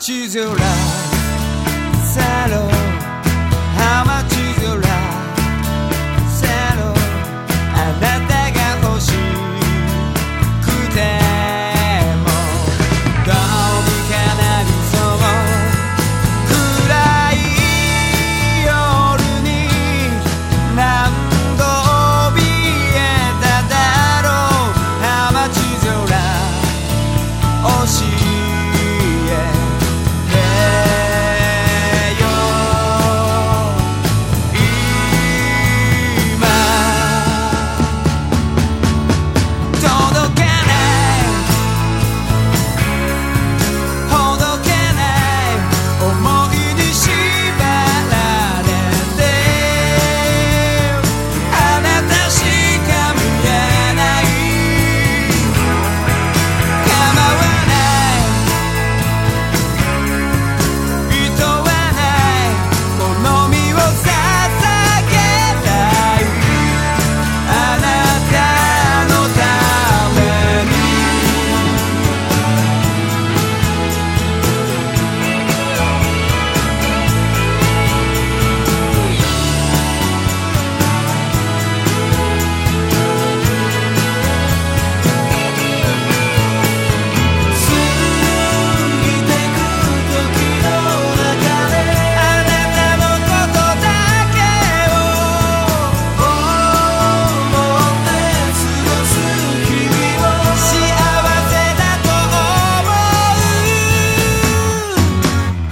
choose your love.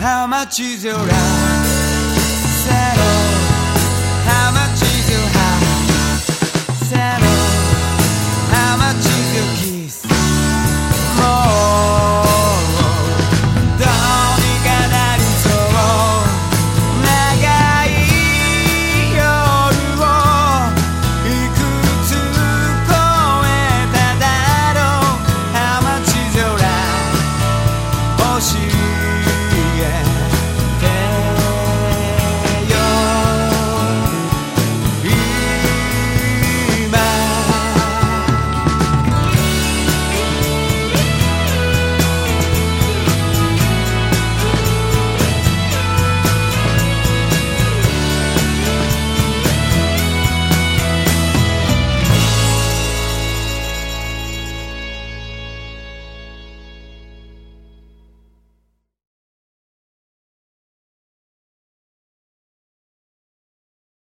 How much is your hour? Settle.